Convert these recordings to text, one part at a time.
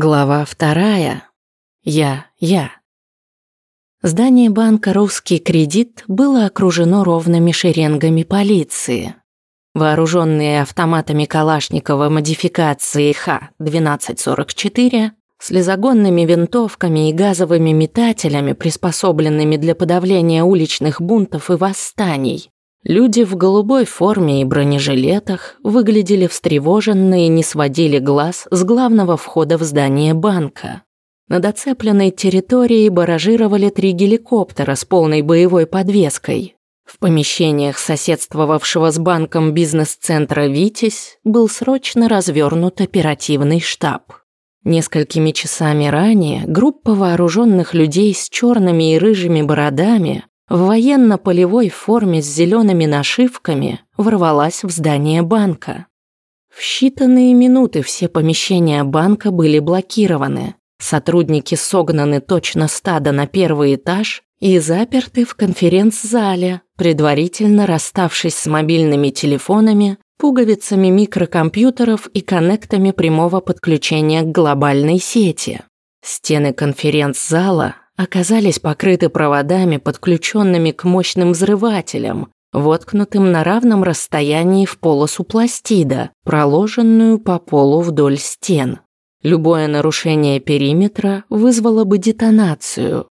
Глава вторая. Я, я. Здание банка «Русский кредит» было окружено ровными шеренгами полиции. Вооруженные автоматами Калашникова модификации Х-1244, слезогонными винтовками и газовыми метателями, приспособленными для подавления уличных бунтов и восстаний, Люди в голубой форме и бронежилетах выглядели встревоженно и не сводили глаз с главного входа в здание банка. Над оцепленной территорией баражировали три геликоптера с полной боевой подвеской. В помещениях соседствовавшего с банком бизнес-центра «Витязь» был срочно развернут оперативный штаб. Несколькими часами ранее группа вооруженных людей с черными и рыжими бородами в военно-полевой форме с зелеными нашивками ворвалась в здание банка. В считанные минуты все помещения банка были блокированы. Сотрудники согнаны точно стадо на первый этаж и заперты в конференц-зале, предварительно расставшись с мобильными телефонами, пуговицами микрокомпьютеров и коннектами прямого подключения к глобальной сети. Стены конференц-зала оказались покрыты проводами, подключенными к мощным взрывателям, воткнутым на равном расстоянии в полосу пластида, проложенную по полу вдоль стен. Любое нарушение периметра вызвало бы детонацию.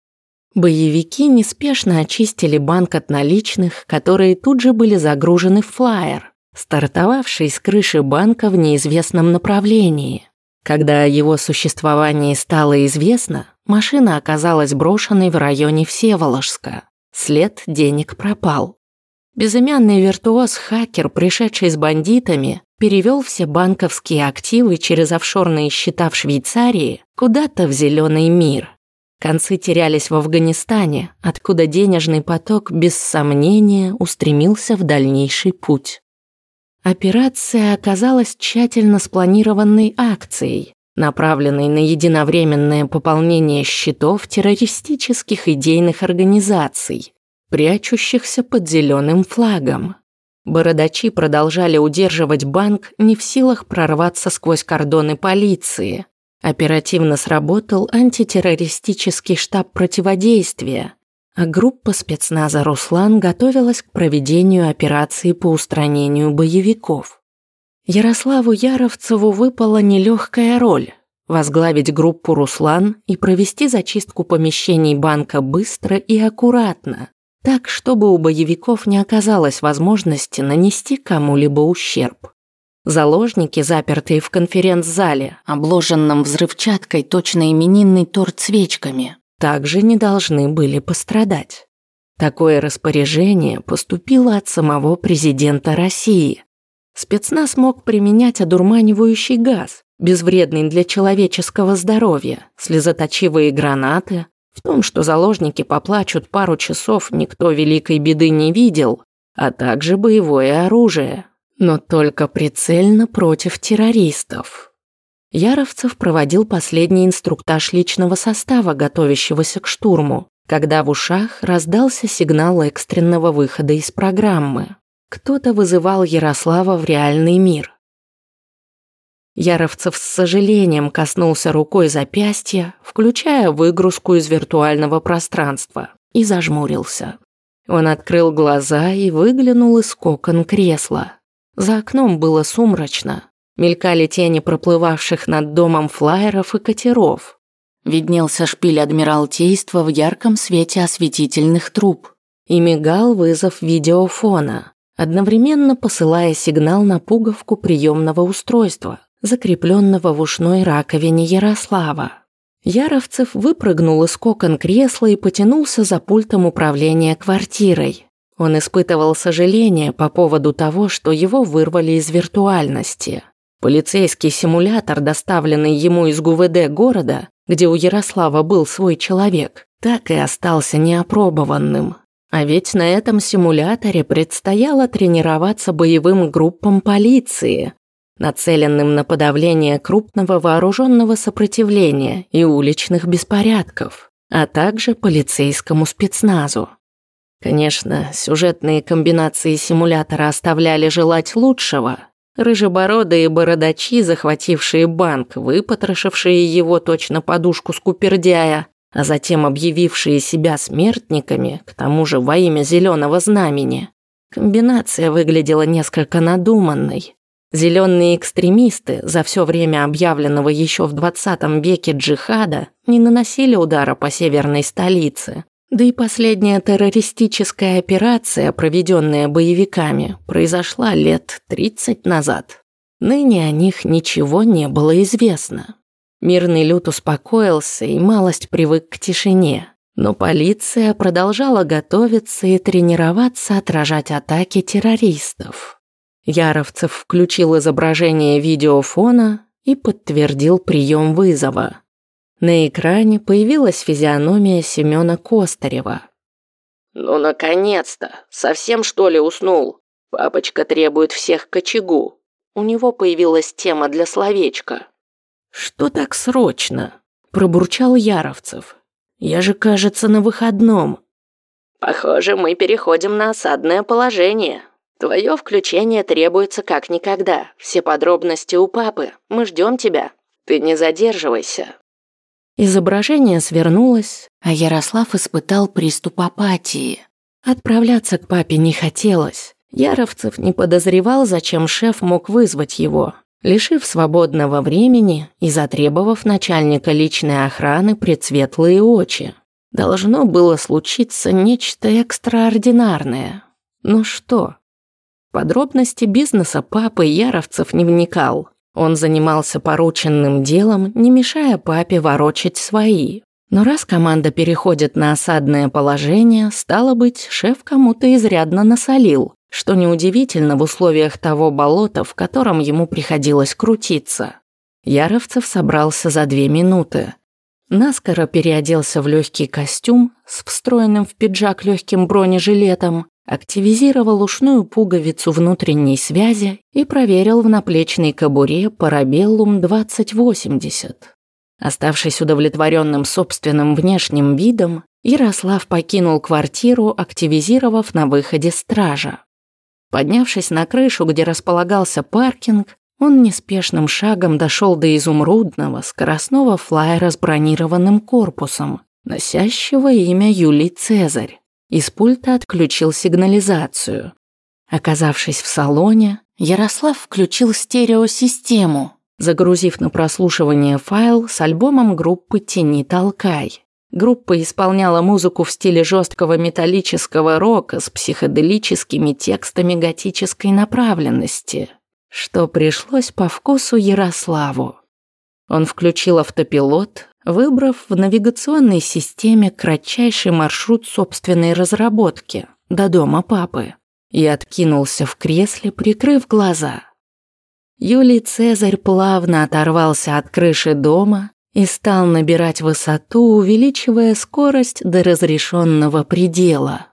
Боевики неспешно очистили банк от наличных, которые тут же были загружены в флайер, стартовавший с крыши банка в неизвестном направлении. Когда о его существовании стало известно, Машина оказалась брошенной в районе Всеволожска. След денег пропал. Безымянный виртуоз-хакер, пришедший с бандитами, перевел все банковские активы через офшорные счета в Швейцарии куда-то в зеленый мир. Концы терялись в Афганистане, откуда денежный поток без сомнения устремился в дальнейший путь. Операция оказалась тщательно спланированной акцией, направленный на единовременное пополнение счетов террористических идейных организаций, прячущихся под зеленым флагом. Бородачи продолжали удерживать банк, не в силах прорваться сквозь кордоны полиции. Оперативно сработал антитеррористический штаб противодействия, а группа спецназа «Руслан» готовилась к проведению операции по устранению боевиков. Ярославу Яровцеву выпала нелегкая роль – возглавить группу «Руслан» и провести зачистку помещений банка быстро и аккуратно, так, чтобы у боевиков не оказалось возможности нанести кому-либо ущерб. Заложники, запертые в конференц-зале, обложенном взрывчаткой точно именинный торт свечками, также не должны были пострадать. Такое распоряжение поступило от самого президента России – Спецназ мог применять одурманивающий газ, безвредный для человеческого здоровья, слезоточивые гранаты. В том, что заложники поплачут пару часов, никто великой беды не видел, а также боевое оружие, но только прицельно против террористов. Яровцев проводил последний инструктаж личного состава, готовящегося к штурму, когда в ушах раздался сигнал экстренного выхода из программы. Кто-то вызывал Ярослава в реальный мир. Яровцев с сожалением коснулся рукой запястья, включая выгрузку из виртуального пространства, и зажмурился. Он открыл глаза и выглянул из кокон кресла. За окном было сумрачно. Мелькали тени проплывавших над домом флайеров и катеров. Виднелся шпиль Адмиралтейства в ярком свете осветительных труб. И мигал вызов видеофона одновременно посылая сигнал на пуговку приемного устройства, закрепленного в ушной раковине Ярослава. Яровцев выпрыгнул из кокон кресла и потянулся за пультом управления квартирой. Он испытывал сожаление по поводу того, что его вырвали из виртуальности. Полицейский симулятор, доставленный ему из ГУВД города, где у Ярослава был свой человек, так и остался неопробованным. А ведь на этом симуляторе предстояло тренироваться боевым группам полиции, нацеленным на подавление крупного вооруженного сопротивления и уличных беспорядков, а также полицейскому спецназу. Конечно, сюжетные комбинации симулятора оставляли желать лучшего, Рыжебородые бородачи, захватившие банк, выпотрошившие его точно подушку скупердяя, а затем объявившие себя смертниками, к тому же во имя зеленого знамени. Комбинация выглядела несколько надуманной. Зеленые экстремисты, за все время объявленного еще в 20 веке джихада, не наносили удара по северной столице. Да и последняя террористическая операция, проведенная боевиками, произошла лет 30 назад. Ныне о них ничего не было известно. Мирный люд успокоился и малость привык к тишине. Но полиция продолжала готовиться и тренироваться отражать атаки террористов. Яровцев включил изображение видеофона и подтвердил прием вызова. На экране появилась физиономия Семёна Костарева. «Ну, наконец-то! Совсем, что ли, уснул? Папочка требует всех к очагу. У него появилась тема для словечка». «Что так срочно?» – пробурчал Яровцев. «Я же, кажется, на выходном». «Похоже, мы переходим на осадное положение», Твое включение требуется как никогда. Все подробности у папы. Мы ждем тебя. Ты не задерживайся». Изображение свернулось, а Ярослав испытал приступ апатии. Отправляться к папе не хотелось. Яровцев не подозревал, зачем шеф мог вызвать его, лишив свободного времени и затребовав начальника личной охраны предсветлые очи. Должно было случиться нечто экстраординарное. Ну что, подробности бизнеса папы Яровцев не вникал. Он занимался порученным делом, не мешая папе ворочать свои. Но раз команда переходит на осадное положение, стало быть, шеф кому-то изрядно насолил, что неудивительно в условиях того болота, в котором ему приходилось крутиться. Яровцев собрался за две минуты. Наскоро переоделся в легкий костюм с встроенным в пиджак легким бронежилетом, активизировал ушную пуговицу внутренней связи и проверил в наплечной кобуре Парабеллум 2080. Оставшись удовлетворенным собственным внешним видом, Ярослав покинул квартиру, активизировав на выходе стража. Поднявшись на крышу, где располагался паркинг, он неспешным шагом дошел до изумрудного скоростного флайера с бронированным корпусом, носящего имя Юлий Цезарь. Из пульта отключил сигнализацию. Оказавшись в салоне, Ярослав включил стереосистему, загрузив на прослушивание файл с альбомом группы «Тени толкай». Группа исполняла музыку в стиле жесткого металлического рока с психоделическими текстами готической направленности, что пришлось по вкусу Ярославу. Он включил автопилот, выбрав в навигационной системе кратчайший маршрут собственной разработки до дома папы и откинулся в кресле, прикрыв глаза. Юлий Цезарь плавно оторвался от крыши дома и стал набирать высоту, увеличивая скорость до разрешенного предела.